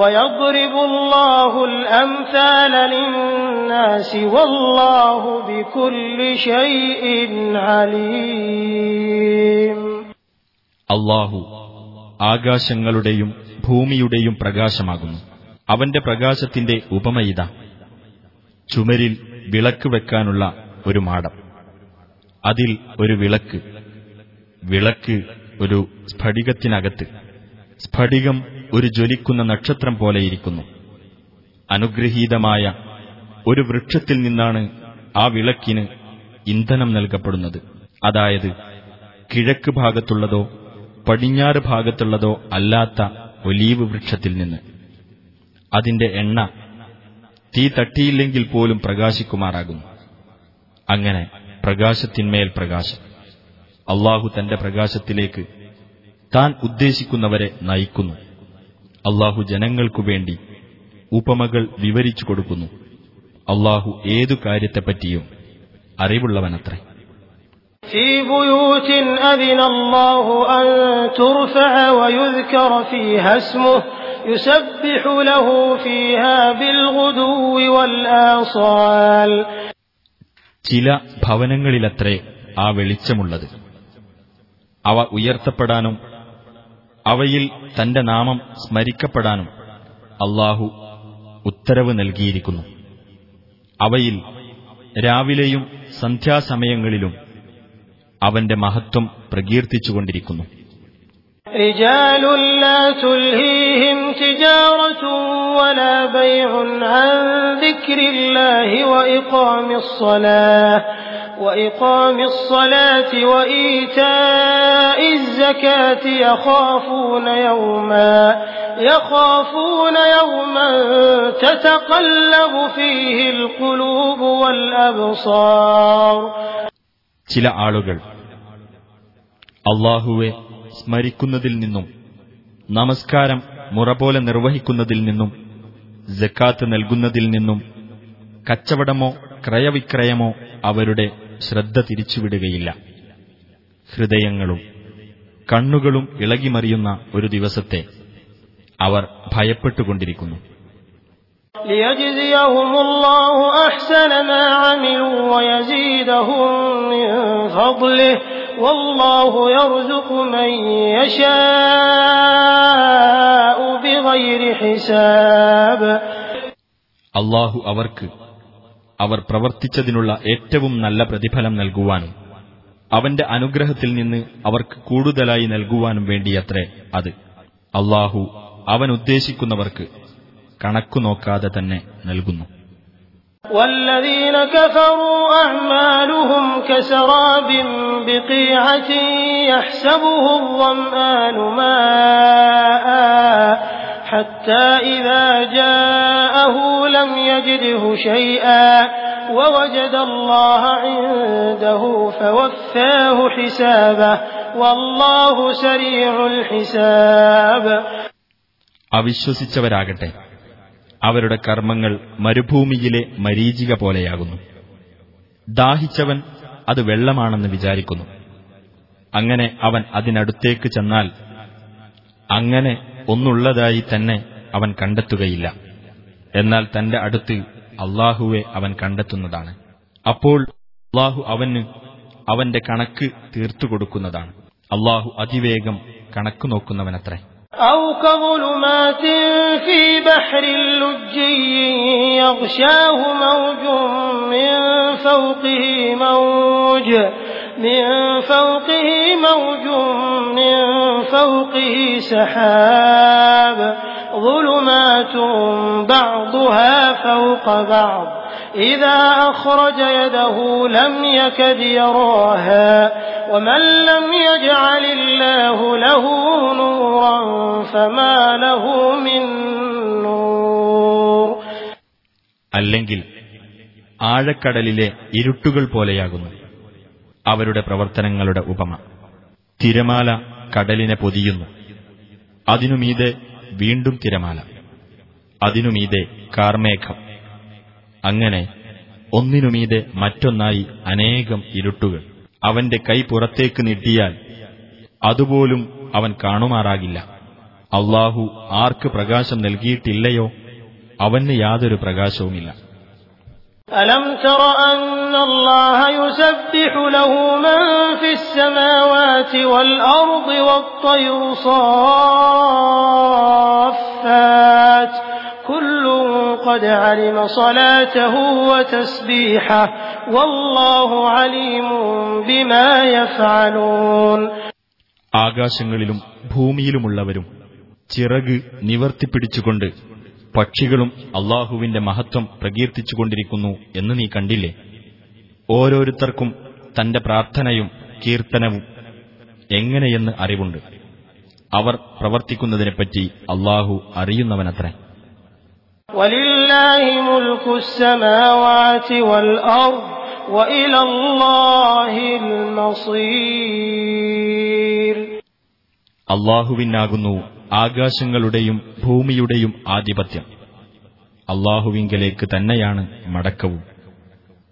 ويضرب الله الأمثال للناس والله بكل شيء عليم അള്ളാഹു ആകാശങ്ങളുടെയും ഭൂമിയുടെയും പ്രകാശമാകുന്നു അവന്റെ പ്രകാശത്തിന്റെ ഉപമയിത ചുമരിൽ വിളക്ക് വെക്കാനുള്ള ഒരു മാടം അതിൽ ഒരു വിളക്ക് വിളക്ക് ഒരു സ്ഫടികത്തിനകത്ത് സ്ഫടികം ഒരു ജ്വലിക്കുന്ന നക്ഷത്രം പോലെയിരിക്കുന്നു അനുഗ്രഹീതമായ ഒരു വൃക്ഷത്തിൽ നിന്നാണ് ആ വിളക്കിന് ഇന്ധനം നൽകപ്പെടുന്നത്. അതായത് കിഴക്ക് ഭാഗത്തുള്ളതോ പടിഞ്ഞാറ് ഭാഗത്തുള്ളതോ അല്ലാത്ത ഒലീവ് വൃക്ഷത്തിൽ നിന്ന്. അതിന്റെ എണ്ണ തീ തട്ടിയില്ലെങ്കിൽ പോലും പ്രകാശിക്കുമാറാകുന്നു. അങ്ങനെ പ്രകാശത്തിന്മേൽ പ്രകാശം. അള്ളാഹു തന്റെ പ്രകാശത്തിലേക്ക് താൻ ഉദ്ദേശിക്കുന്നവരെ നയിക്കുന്നു. അള്ളാഹു ജനങ്ങൾക്കു വേണ്ടി ഉപമകൾ വിവരിച്ചു കൊടുക്കുന്നു അള്ളാഹു ഏതു കാര്യത്തെപ്പറ്റിയും അറിവുള്ളവനത്രേ في بيوت أذن الله أن ترفع ويذكر فيها اسمه يسبح له فيها بالغدو والآصال ചില ഭവനങ്ങളിലത്രേ ആ വെളിച്ചമുള്ളത് അവ ഉയർത്തപ്പെടാനും അവയിൽ തന്റെ നാമം സ്മരിക്കപ്പെടാനും അള്ളാഹു ഉത്തരവ് നൽകിയിരിക്കുന്നു അവയിൽ രാവിലെയും സന്ധ്യാസമയങ്ങളിലും അവന്റെ മഹത്വം പ്രകീർത്തിച്ചുകൊണ്ടിരിക്കുന്നു رجال لا تلهيهم تجارة ولا بيع عن ذكر الله وإقام الصلاة وإقام الصلاة وإيتاء الزكاة يخافون يوما يخافون يوما تتقلب فيه القلوب والأبصار ചില ആളുകൾ അള്ളാഹുവെ സ്മരിക്കുന്നതിൽ നിന്നും നമസ്കാരം മുറ പോലെ നിർവഹിക്കുന്നതിൽ നിന്നും ജക്കാത്ത് നൽകുന്നതിൽ നിന്നും കച്ചവടമോ ക്രയവിക്രയമോ അവരുടെ ശ്രദ്ധ തിരിച്ചുവിടുകയില്ല. ഹൃദയങ്ങളും കണ്ണുകളും ഇളകിമറിയുന്ന ഒരു ദിവസത്തെ അവർ ഭയപ്പെട്ടുകൊണ്ടിരിക്കുന്നു. അള്ളാഹു അവർക്ക് അവർ പ്രവർത്തിച്ചതിനുള്ള ഏറ്റവും നല്ല പ്രതിഫലം നൽകുവാനും അവന്റെ അനുഗ്രഹത്തിൽ നിന്ന് അവർക്ക് കൂടുതലായി നൽകുവാനും വേണ്ടിയത്രേ അത് അള്ളാഹു അവൻ ഉദ്ദേശിക്കുന്നവർക്ക് കണക്കു നോക്കാതെ തന്നെ നൽകുന്നു والذين كفروا أعمالهم كسراب بقيعة يحسبه الظمآن ماء حتى إذا جاءه لم يجده شيئا ووجد الله عنده فوفاه حسابه والله سريع الحساب അവിശ്വസിച്ചവരാകട്ടെ അവരുടെ കർമ്മങ്ങൾ മരുഭൂമിയിലെ മരീചിക പോലെയാകുന്നു ദാഹിച്ചവൻ അത് വെള്ളമാണെന്ന് വിചാരിക്കുന്നു അങ്ങനെ അവൻ അതിനടുത്തേക്ക് ചെന്നാൽ അങ്ങനെ ഒന്നുള്ളതായി തന്നെ അവൻ കണ്ടെത്തുകയില്ല എന്നാൽ തന്റെ അടുത്ത് അള്ളാഹുവെ അവൻ കണ്ടെത്തുന്നതാണ് അപ്പോൾ അള്ളാഹു അവന് അവന്റെ കണക്ക് തീർത്തു കൊടുക്കുന്നതാണ് അള്ളാഹു അതിവേഗം കണക്കു നോക്കുന്നവനത്രേ أو كظلمات في بحر لجي يغشاه موج من فوقه موج من فوقه موج من فوقه سحاب ظلمات بعضها فوق بعض إذا أخرج يده لم يكد يراها ومن لم يجعل الله له نورا فما له من نور അല്ലെങ്കിൽ ആഴക്കടലിലെ ഇരുട്ടുകൾ പോലെയാകുന്നു അവരുടെ പ്രവർത്തനങ്ങളുടെ ഉപമ തിരമാല കടലിനെ പൊതിയുന്നു അതിനുമീതെ വീണ്ടും തിരമാല. അതിനുമീതെ കാർമേഘം. അങ്ങനെ ഒന്നിനുമീതെ മറ്റൊന്നായി അനേകം ഇരുട്ടുകൾ. അവന്റെ കൈ പുറത്തേക്ക് നീട്ടിയാൽ അതുപോലും അവൻ കാണുമാറാകില്ല. അള്ളാഹു ആർക്ക് പ്രകാശം നൽകിയിട്ടില്ലയോ അവന് യാതൊരു പ്രകാശവുമില്ല. അലം تر أن الله يسبح له من في السماوات والأرض والطير صافات كل قد علم صلاته وتسبيحه والله عليم بما يفعلون ആകാശങ്ങളിലും ഭൂമിയിലുമുള്ളവരും ചിറക് നിവർത്തിപ്പിടിച്ചുകൊണ്ട് പക്ഷികളും അള്ളാഹുവിന്റെ മഹത്വം പ്രകീർത്തിച്ചുകൊണ്ടിരിക്കുന്നു എന്ന് നീ കണ്ടില്ലേ ഓരോരുത്തർക്കും തന്റെ പ്രാർത്ഥനയും കീർത്തനവും എങ്ങനെയെന്ന് അറിവുണ്ട്. അവർ പ്രവർത്തിക്കുന്നതിനെപ്പറ്റി അള്ളാഹു അറിയുന്നവനത്ര. അള്ളാഹുവിനാകുന്നു ആകാശങ്ങളുടെയും ഭൂമിയുടെയും ആധിപത്യം. അള്ളാഹുവിങ്കലേക്ക് തന്നെയാണ് മടക്കവും.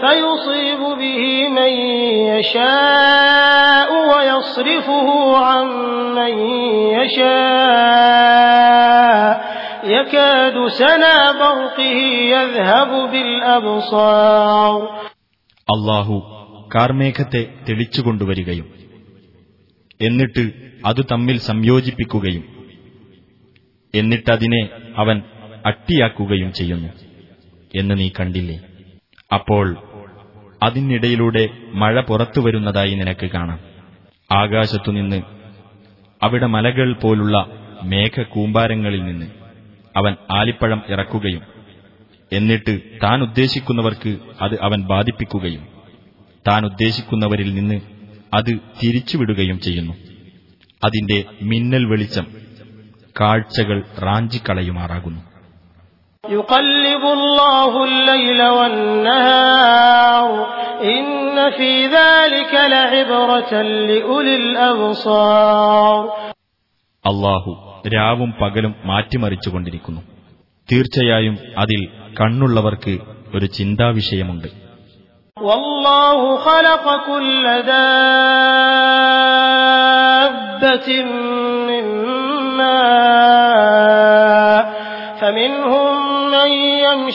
فيصيب به من يشاء ويصرفه عن من يشاء يكاد سنا برقه يذهب بالأبصار അള്ളാഹു കാർമേഘത്തെ തെളിച്ചുകൊണ്ടുവരികയും എന്നിട്ട് അത് തമ്മിൽ സംയോജിപ്പിക്കുകയും എന്നിട്ടതിനെ അവൻ അട്ടിയാക്കുകയും ചെയ്യുന്നു എന്ന് നീ കണ്ടില്ലേ അപ്പോൾ അതിനിടയിലൂടെ മഴ പുറത്തുവരുന്നതായി നിനക്ക് കാണാം. ആകാശത്തുനിന്ന് അവിടെ മലകൾ പോലുള്ള മേഘകൂമ്പാരങ്ങളിൽ നിന്ന് അവൻ ആലിപ്പഴം ഇറക്കുകയും എന്നിട്ട് താൻ ഉദ്ദേശിക്കുന്നവർക്ക് അത് അവൻ ബാധിപ്പിക്കുകയും താൻ ഉദ്ദേശിക്കുന്നവരിൽ നിന്ന് അത് തിരിച്ചുവിടുകയും ചെയ്യുന്നു. അതിന്റെ മിന്നൽ വെളിച്ചം കാഴ്ചകൾ റാഞ്ചിക്കളയുമാറാകുന്നു. يقلب الله الليل والنهار إن في ذلك لعبرة لأولي الأبصار അള്ളാഹു രാവും പകലും മാറ്റിമറിച്ചുകൊണ്ടിരിക്കുന്നു തീർച്ചയായും അതിൽ കണ്ണുള്ളവർക്ക് ഒരു ചിന്താവിഷയമുണ്ട് والله خلق كل دابة من ماء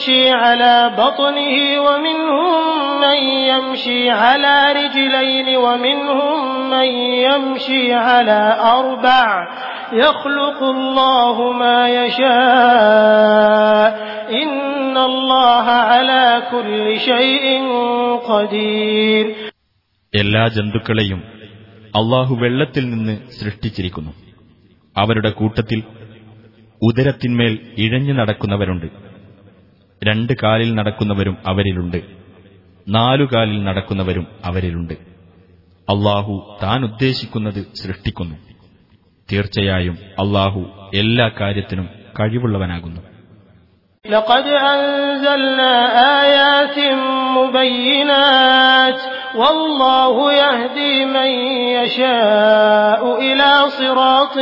يمشي على بطنه ومنهم من يمشي على رجلين ومنهم من يمشي على أربع يخلق الله ما يشاء إن الله على كل شيء قدير എല്ലാ ജന്തുക്കളെയും അള്ളാഹു വെള്ളത്തിൽ നിന്ന് സൃഷ്ടിച്ചിരിക്കുന്നു അവരുടെ കൂട്ടത്തിൽ ഉദരത്തിന്മേൽ ഇഴഞ്ഞു നടക്കുന്നവരുണ്ട് രണ്ട് കാലിൽ നടക്കുന്നവരും അവരിലുണ്ട് നാലു കാലിൽ നടക്കുന്നവരും അവരിലുണ്ട് അള്ളാഹു താൻ ഉദ്ദേശിക്കുന്നത് സൃഷ്ടിക്കുന്നു തീർച്ചയായും അള്ളാഹു എല്ലാ കാര്യത്തിനും കഴിവുള്ളവനാകുന്നു لقد أنزلنا آيات مبينات والله يهدي من يشاء إلى صراط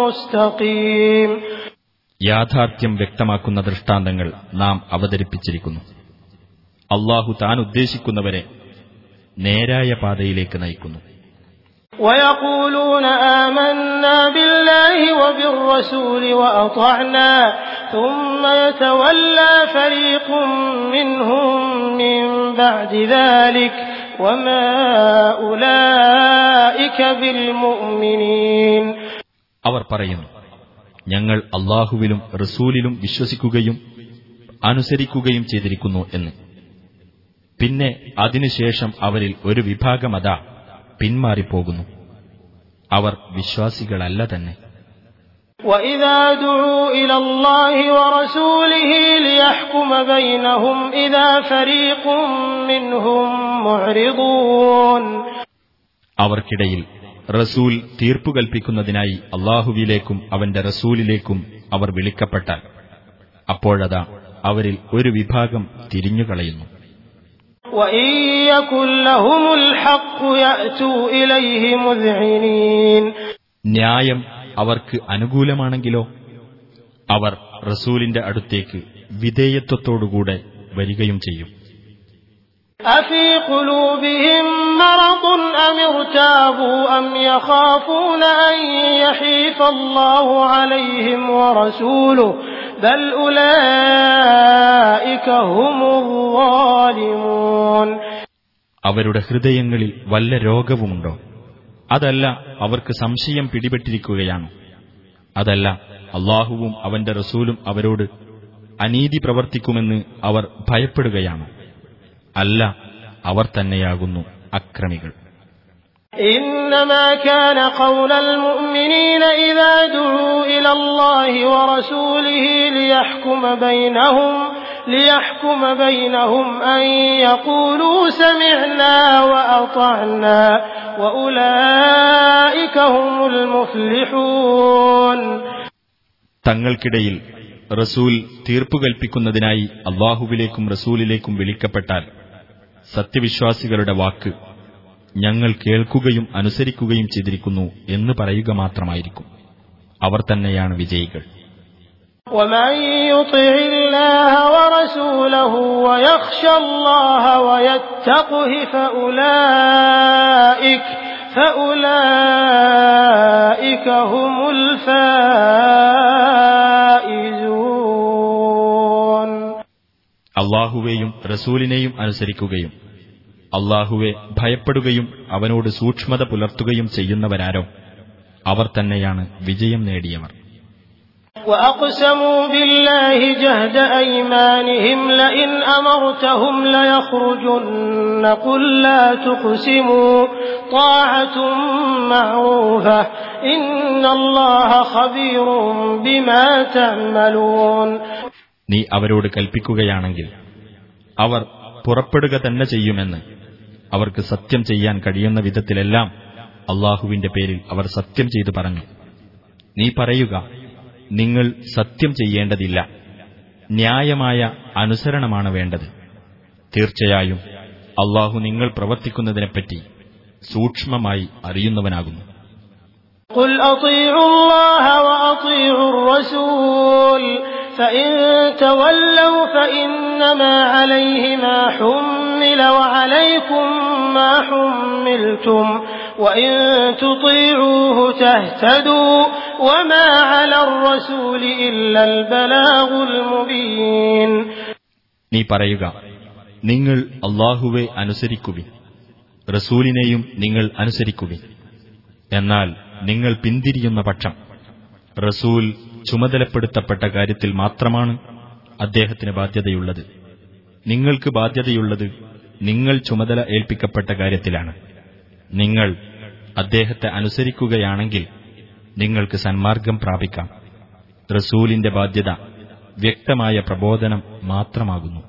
مستقيم യാഥാർത്ഥ്യം വ്യക്തമാക്കുന്ന ദൃഷ്ടാന്തങ്ങൾ നാം അവതരിപ്പിച്ചിരിക്കുന്നു അള്ളാഹു താൻ ഉദ്ദേശിക്കുന്നവരെ നേരായ പാതയിലേക്ക് നയിക്കുന്നു ويقولون آمنا بالله وبالرسول وأطعنا ثم يتولى فريق منهم من بعد ذلك وما أولئك بالمؤمنين അവർ പറയുന്നു ഞങ്ങൾ അള്ളാഹുവിലും റസൂലിലും വിശ്വസിക്കുകയും അനുസരിക്കുകയും ചെയ്തിരിക്കുന്നു എന്ന് പിന്നെ അതിനുശേഷം അവരിൽ ഒരു വിഭാഗമതാ പിന്മാറിപ്പോകുന്നു അവർ വിശ്വാസികളല്ല തന്നെ وإذا دعوا إلى الله ورسوله ليحكم بينهم إذا فريق منهم معرضون അവർക്കിടയിൽ റസൂൽ തീർപ്പു കൽപ്പിക്കുന്നതിനായി അള്ളാഹുവിയിലേക്കും അവന്റെ റസൂലിലേക്കും അവർ വിളിക്കപ്പെട്ടാൽ. അപ്പോഴതാ അവരിൽ ഒരു വിഭാഗം തിരിഞ്ഞുകളയുന്നു. ന്യായം അവർക്ക് അനുകൂലമാണെങ്കിലോ? അവർ റസൂലിന്റെ അടുത്തേക്ക് വിധേയത്വത്തോടുകൂടെ വരികയും ചെയ്യും. أفي قلوبهم مرض أم ارتابوا أم يخافون أن يحيف الله عليهم ورسوله بل أولئك هم الظالمون അവരുടെ ഹൃദയങ്ങളിൽ വല്ല രോഗവുമുണ്ടോ അതല്ല അവർക്ക് സംശയം പിടിപെട്ടിരിക്കുകയാണോ അതല്ല അള്ളാഹുവും അവന്റെ റസൂലും അവരോട് അനീതി പ്രവർത്തിക്കുമെന്ന് അവർ ഭയപ്പെടുകയാണോ അല്ല അവർ തന്നെയാകുന്നു അക്രമികൾ إنما كان قول المؤمنين إذا دعوا إلى الله ورسوله ليحكم بينهم ليحكم بينهم أن يقولوا سمعنا وأطعنا وأولئك هم المفلحون തങ്ങൾക്കിടയിൽ റസൂൽ തീർപ്പു കൽപ്പിക്കുന്നതിനായി അള്ളാഹുവിലേക്കും റസൂലിലേക്കും വിളിക്കപ്പെട്ടാൽ സത്യവിശ്വാസികളുടെ വാക്ക് ഞങ്ങൾ കേൾക്കുകയും അനുസരിക്കുകയും ചെയ്തിരിക്കുന്നു എന്ന് പറയുക മാത്രമായിരിക്കും അവർ തന്നെയാണ് വിജയികൾ ومن يطع الله ورسوله ويخشى الله ويتقه فأولئك فأولئك هم الفائزون അള്ളാഹുവേയും റസൂലിനെയും അനുസരിക്കുകയും അള്ളാഹുവെ ഭയപ്പെടുകയും അവനോട് സൂക്ഷ്മത പുലർത്തുകയും ചെയ്യുന്നവരാരോ അവർ തന്നെയാണ് വിജയം നേടിയവർ وأقسموا بالله جهد أيمانهم لئن أمرتهم ليخرجن قل لا تقسموا طاعة معروفة إن الله خبير بما تعملون നീ അവരോട് കൽപ്പിക്കുകയാണെങ്കിൽ അവർ പുറപ്പെടുക തന്നെ ചെയ്യുമെന്ന് അവർക്ക് സത്യം ചെയ്യാൻ കഴിയുന്ന വിധത്തിലെല്ലാം അള്ളാഹുവിന്റെ പേരിൽ അവർ സത്യം ചെയ്തു പറഞ്ഞു നീ പറയുക നിങ്ങൾ സത്യം ചെയ്യേണ്ടതില്ല ന്യായമായ അനുസരണമാണ് വേണ്ടത് തീർച്ചയായും അള്ളാഹു നിങ്ങൾ പ്രവർത്തിക്കുന്നതിനെപ്പറ്റി സൂക്ഷ്മമായി അറിയുന്നവനാകുന്നു قل أطيعوا الله وأطيعوا الرسول فإن تولوا فإنما عليه ما حمل وعليكم ما حملتم وإن تطيعوه تهتدوا وما على الرسول إلا البلاغ المبين നീ പറയുക നിങ്ങൾ അള്ളാഹുവെ അനുസരിക്കുവിൻ റസൂലിനെയും നിങ്ങൾ അനുസരിക്കുവിൻ എന്നാൽ നിങ്ങൾ പിന്തിരിയുന്ന പക്ഷം റസൂൽ ചുമതലപ്പെടുത്തപ്പെട്ട കാര്യത്തിൽ മാത്രമാണ് അദ്ദേഹത്തിന് ബാധ്യതയുള്ളത്. നിങ്ങൾക്ക് ബാധ്യതയുള്ളത് നിങ്ങൾ ചുമതല ഏൽപ്പിക്കപ്പെട്ട കാര്യത്തിലാണ്. നിങ്ങൾ അദ്ദേഹത്തെ അനുസരിക്കുകയാണെങ്കിൽ നിങ്ങൾക്ക് സന്മാർഗം പ്രാപിക്കാം. റസൂലിന്റെ ബാധ്യത വ്യക്തമായ പ്രബോധനം മാത്രമാകുന്നു.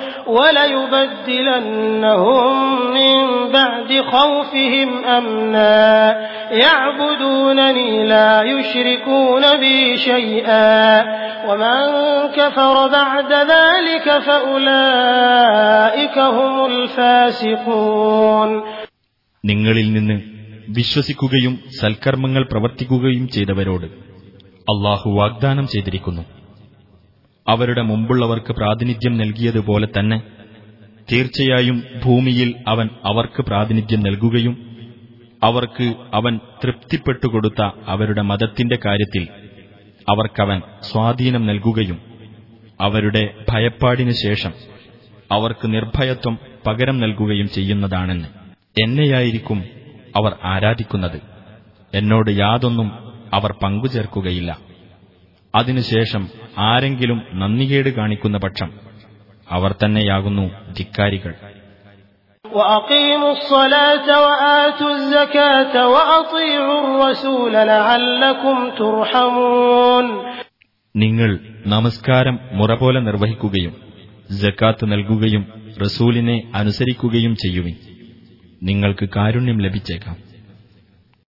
وليبدلنهم من بعد خوفهم أمنا يعبدونني لا يشركون بي شيئا ومن كفر بعد ذلك فأولئك هم الفاسقون നിങ്ങളിൽ നിന്ന് വിശ്വസിക്കുകയും സൽക്കർമ്മങ്ങൾ പ്രവർത്തിക്കുകയും ചെയ്തവരോട് അള്ളാഹു വാഗ്ദാനം ചെയ്തിരിക്കുന്നു അവരുടെ മുമ്പുള്ളവർക്ക് പ്രാതിനിധ്യം നൽകിയതുപോലെ തന്നെ തീർച്ചയായും ഭൂമിയിൽ അവൻ അവർക്ക് പ്രാതിനിധ്യം നൽകുകയും അവർക്ക് അവൻ തൃപ്തിപ്പെട്ടുകൊടുത്ത അവരുടെ മതത്തിന്റെ കാര്യത്തിൽ അവർക്കവൻ സ്വാധീനം നൽകുകയും അവരുടെ ഭയപ്പാടിനു ശേഷം അവർക്ക് നിർഭയത്വം പകരം നൽകുകയും ചെയ്യുന്നതാണെന്ന് എന്നെയായിരിക്കും അവർ ആരാധിക്കുന്നത്. എന്നോട് യാതൊന്നും അവർ പങ്കുചേർക്കുകയില്ല. അതിനുശേഷം ആരെങ്കിലും നന്ദികേട് കാണിക്കുന്ന പക്ഷം അവർ തന്നെയാകുന്നു ധിക്കാരികൾ. നിങ്ങൾ നമസ്കാരം മുറ പോലെ നിർവഹിക്കുകയും ജക്കാത്ത് നൽകുകയും റസൂലിനെ അനുസരിക്കുകയും ചെയ്യുവിൻ. നിങ്ങൾക്ക് കാരുണ്യം ലഭിച്ചേക്കാം.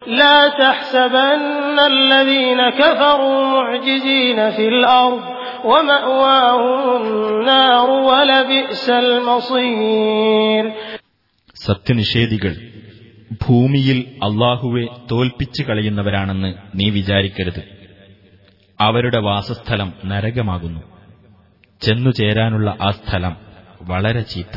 لا تحسبن الذين كفروا معجزين في الأرض ومأواهم النار ولبئس المصير സത്യനിഷേധികൾ ഭൂമിയിൽ അള്ളാഹുവെ തോൽപ്പിച്ചു കളയുന്നവരാണെന്ന് നീ വിചാരിക്കരുത് അവരുടെ വാസസ്ഥലം നരകമാകുന്നു ചെന്നുചേരാനുള്ള ആ സ്ഥലം വളരെ ചീത്ത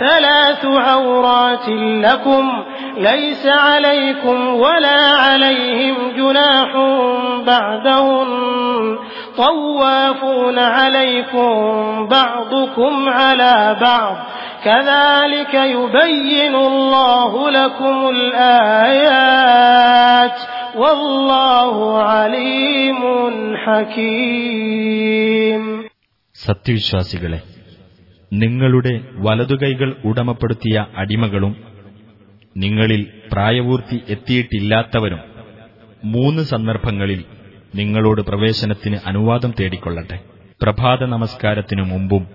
ثلاث عورات لكم ليس عليكم ولا عليهم جناح بعدهن طوافون عليكم بعضكم على بعض كذلك يبين الله لكم الآيات والله عليم حكيم സത്യവിശ്വാസികളെ നിങ്ങളുടെ വലതുകൈകൾ ഉടമപ്പെടുത്തിയ അടിമകളും നിങ്ങളിൽ പ്രായപൂർത്തി എത്തിയിട്ടില്ലാത്തവരും മൂന്ന് സന്ദർഭങ്ങളിൽ നിങ്ങളോട് പ്രവേശനത്തിന് അനുവാദം തേടിക്കൊള്ളട്ടെ. പ്രഭാത നമസ്കാരത്തിനു മുമ്പും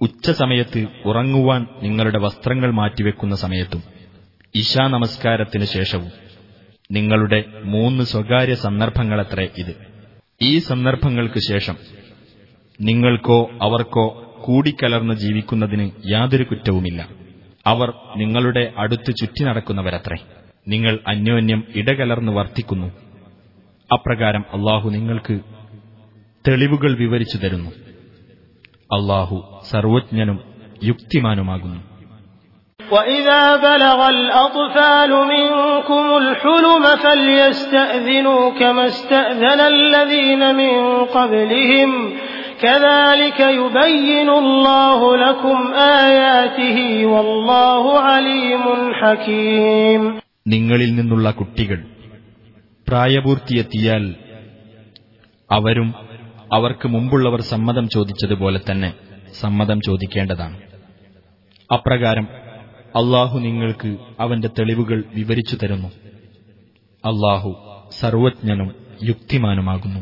ഉച്ചസമയത്ത് ഉറങ്ങുവാൻ നിങ്ങളുടെ വസ്ത്രങ്ങൾ മാറ്റിവെക്കുന്ന സമയത്തും ഇശാ നമസ്കാരത്തിനു ശേഷവും നിങ്ങളുടെ മൂന്ന് സ്വകാര്യ സന്ദർഭങ്ങളത്രേ ഇത്. ഈ സന്ദർഭങ്ങൾക്ക് ശേഷം നിങ്ങൾക്കോ അവർക്കോ കൂടിക്കലർന്ന് ജീവിക്കുന്നതിന് യാതൊരു കുറ്റവുമില്ല അവർ നിങ്ങളുടെ അടുത്ത് ചുറ്റി നടക്കുന്നവരത്രേ നിങ്ങൾ അന്യോന്യം ഇടകലർന്ന് വർത്തിക്കുന്നു അപ്രകാരം അള്ളാഹു നിങ്ങൾക്ക് തെളിവുകൾ വിവരിച്ചു തരുന്നു അള്ളാഹു സർവജ്ഞനും യുക്തിമാനുമാകുന്നു وإذا بلغ الأطفال منكم الحلم فليستأذنوا كما استأذن الذين من قبلهم كذلك يبين الله لكم آياته والله عليم حكيم നിങ്ങളിൽ നിന്നുള്ള കുട്ടികൾ പ്രായപൂർത്തിയെത്തിയാൽ അവരും അവർക്ക് മുമ്പുള്ളവർ സമ്മതം ചോദിച്ചതുപോലെ തന്നെ സമ്മതം ചോദിക്കേണ്ടതാണ് അപ്രകാരം അള്ളാഹു നിങ്ങൾക്ക് അവന്റെ തെളിവുകൾ വിവരിച്ചു തരുന്നു അള്ളാഹു സർവജ്ഞനും യുക്തിമാനുമാകുന്നു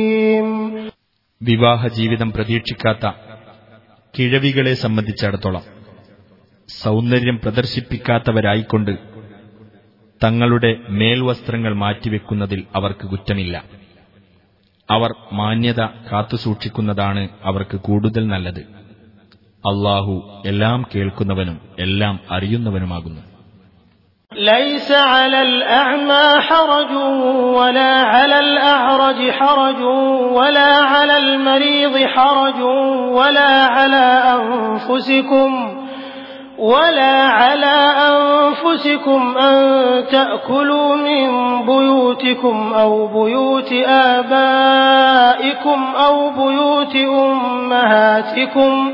വിവാഹ ജീവിതം പ്രതീക്ഷിക്കാത്ത കിഴവികളെ സംബന്ധിച്ചിടത്തോളം സൗന്ദര്യം പ്രദർശിപ്പിക്കാത്തവരായിക്കൊണ്ട് തങ്ങളുടെ മേൽവസ്ത്രങ്ങൾ മാറ്റിവെക്കുന്നതിൽ അവർക്ക് കുറ്റമില്ല. അവർ മാന്യത കാത്തുസൂക്ഷിക്കുന്നതാണ് അവർക്ക് കൂടുതൽ നല്ലത്. അള്ളാഹു എല്ലാം കേൾക്കുന്നവനും എല്ലാം അറിയുന്നവനുമാകുന്നു. ليس على الأعمى حرج ولا على الأعرج حرج ولا على المريض حرج ولا على أنفسكم ولا على أنفسكم أن تأكلوا من بيوتكم أو بيوت آبائكم أو بيوت أمهاتكم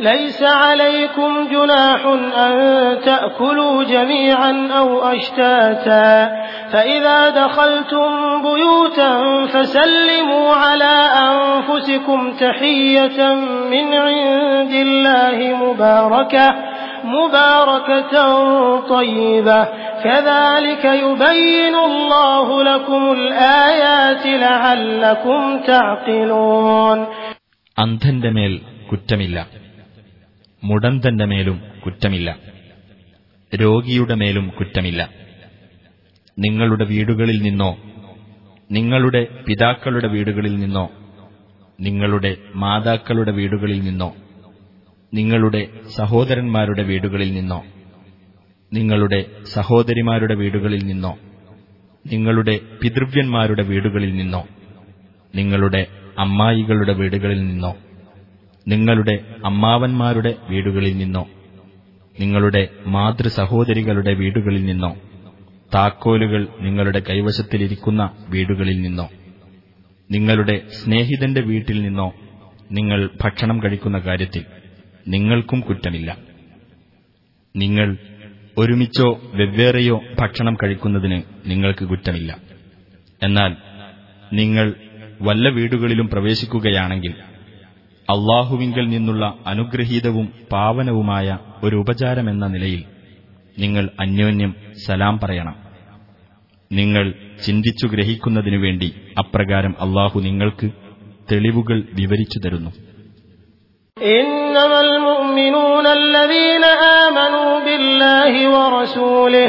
ليس عليكم جناح أن تأكلوا جميعا أو أشتاتا فإذا دخلتم بيوتا فسلموا على أنفسكم تحية من عند الله مباركة مباركة طيبة كذلك يبين الله لكم الآيات لعلكم تعقلون അന്ധന്റെ മേൽ കുറ്റമില്ല മുടന്തന്റെ മേലും കുറ്റമില്ല. രോഗിയുടെ മേലും കുറ്റമില്ല. നിങ്ങളുടെ വീടുകളിൽ നിന്നോ നിങ്ങളുടെ പിതാക്കളുടെ വീടുകളിൽ നിന്നോ നിങ്ങളുടെ മാതാക്കളുടെ വീടുകളിൽ നിന്നോ നിങ്ങളുടെ സഹോദരന്മാരുടെ വീടുകളിൽ നിന്നോ നിങ്ങളുടെ സഹോദരിമാരുടെ വീടുകളിൽ നിന്നോ നിങ്ങളുടെ പിതൃവ്യന്മാരുടെ വീടുകളിൽ നിന്നോ നിങ്ങളുടെ അമ്മായികളുടെ വീടുകളിൽ നിന്നോ നിങ്ങളുടെ അമ്മാവന്മാരുടെ വീടുകളിൽ നിന്നോ നിങ്ങളുടെ മാതൃ സഹോദരികളുടെ വീടുകളിൽ നിന്നോ താക്കോലുകൾ നിങ്ങളുടെ കൈവശത്തിലിരിക്കുന്ന വീടുകളിൽ നിന്നോ നിങ്ങളുടെ സ്നേഹിതന്റെ വീട്ടിൽ നിന്നോ നിങ്ങൾ ഭക്ഷണം കഴിക്കുന്ന കാര്യത്തിൽ നിങ്ങൾക്കും കുറ്റമില്ല. നിങ്ങൾ ഒരുമിച്ചോ വെവ്വേറെയോ ഭക്ഷണം കഴിക്കുന്നതിന് നിങ്ങൾക്ക് കുറ്റമില്ല. എന്നാൽ നിങ്ങൾ വല്ല വീടുകളിലും പ്രവേശിക്കുകയാണെങ്കിൽ അള്ളാഹുവിങ്കൽ നിന്നുള്ള അനുഗ്രഹീതവും പാവനവുമായ ഒരു ഉപചാരമെന്ന നിലയിൽ നിങ്ങൾ അന്യോന്യം സലാം പറയണം നിങ്ങൾ ചിന്തിച്ചു ഗ്രഹിക്കുന്നതിനു വേണ്ടി അപ്രകാരം അള്ളാഹു നിങ്ങൾക്ക് തെളിവുകൾ വിവരിച്ചു തരുന്നു إنما المؤمنون الذين آمنوا بالله ورسوله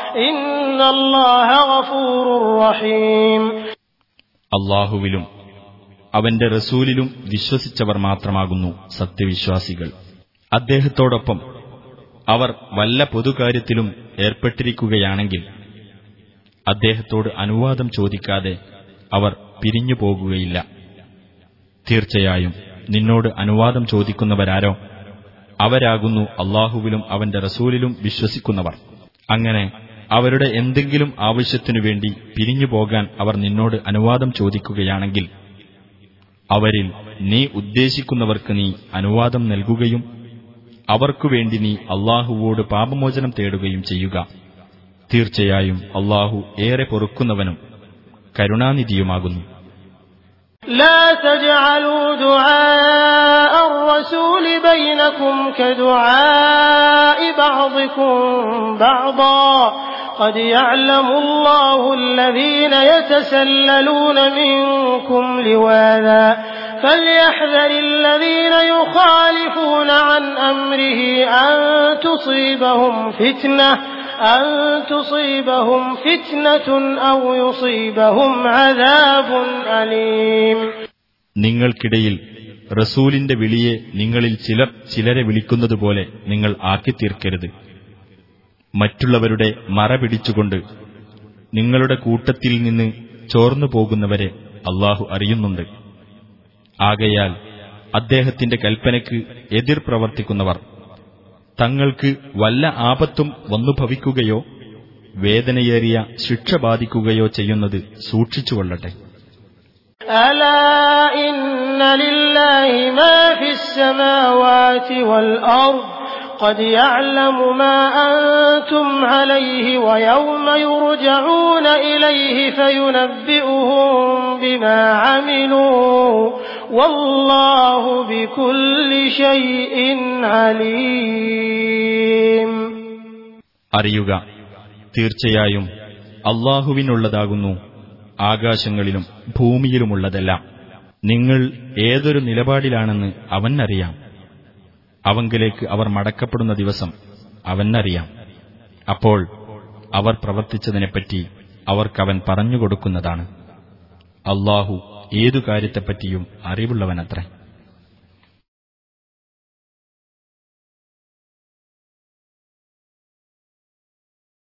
അള്ളാഹുവിലും അവന്റെ റസൂലിലും വിശ്വസിച്ചവർ മാത്രമാകുന്നു സത്യവിശ്വാസികൾ. അദ്ദേഹത്തോടൊപ്പം അവർ വല്ല പൊതുകാര്യത്തിലും ഏർപ്പെട്ടിരിക്കുകയാണെങ്കിൽ അദ്ദേഹത്തോട് അനുവാദം ചോദിക്കാതെ അവർ പിരിഞ്ഞു പോകുകയില്ല. തീർച്ചയായും നിന്നോട് അനുവാദം ചോദിക്കുന്നവരാരോ? അവരാകുന്നു അള്ളാഹുവിലും അവന്റെ റസൂലിലും വിശ്വസിക്കുന്നവർ. അങ്ങനെ അവരുടെ എന്തെങ്കിലും ആവശ്യത്തിനു വേണ്ടി പിരിഞ്ഞു പോകാൻ അവർ നിന്നോട് അനുവാദം ചോദിക്കുകയാണെങ്കിൽ അവരിൽ നീ ഉദ്ദേശിക്കുന്നവർക്ക് നീ അനുവാദം നൽകുകയും അവർക്കുവേണ്ടി നീ അള്ളാഹുവോട് പാപമോചനം തേടുകയും ചെയ്യുക തീർച്ചയായും അള്ളാഹു ഏറെ പൊറുക്കുന്നവനും കരുണാനിധിയുമാകുന്നു لا تجعلوا دعاء الرسول بينكم كدعاء بعضكم بعضا قد يعلم الله الذين يتسللون منكم لواذا فليحذر الذين يخالفون عن أمره أن تصيبهم فتنة أن تصيبهم فتنة أو يصيبهم عذاب أليم നിങ്ങൾക്കിടയിൽ റസൂലിന്റെ വിളിയെ നിങ്ങളിൽ ചിലർ ചിലരെ വിളിക്കുന്നതുപോലെ നിങ്ങൾ ആക്കിത്തീർക്കരുത് മറ്റുള്ളവരുടെ മറ പിടിച്ചുകൊണ്ട് നിങ്ങളുടെ കൂട്ടത്തിൽ നിന്ന് ചോർന്നു പോകുന്നവരെ അള്ളാഹു അറിയുന്നുണ്ട്. ആകയാൽ അദ്ദേഹത്തിന്റെ കൽപ്പനയ്ക്ക് എതിർ പ്രവർത്തിക്കുന്നവർ തങ്ങൾക്ക് വല്ല ആപത്തും വന്നു ഭവിക്കുകയോ വേദനയേറിയ ശിക്ഷ ബാധിക്കുകയോ ചെയ്യുന്നത് സൂക്ഷിച്ചുകൊള്ളട്ടെ അലാ إن لله ما في السماوات والأرض قد يعلم ما أنتم عليه ويوم يرجعون إليه فينبئهم بما عملوا والله بكل شيء عليم അറിയുക തീർച്ചയായും അള്ളാഹുവിനുള്ളതാകുന്നു ആകാശങ്ങളിലും ഭൂമിയിലുമുള്ളതെല്ലാം നിങ്ങൾ ഏതൊരു നിലപാടിലാണെന്ന് അവനറിയാം അവങ്കിലേക്ക് അവർ മടക്കപ്പെടുന്ന ദിവസം അവനറിയാം. അപ്പോൾ അവർ പ്രവർത്തിച്ചതിനെപ്പറ്റി അവർക്കവൻ പറഞ്ഞുകൊടുക്കുന്നതാണ്. അള്ളാഹു ഏതു കാര്യത്തെപ്പറ്റിയും അറിവുള്ളവനത്രേ.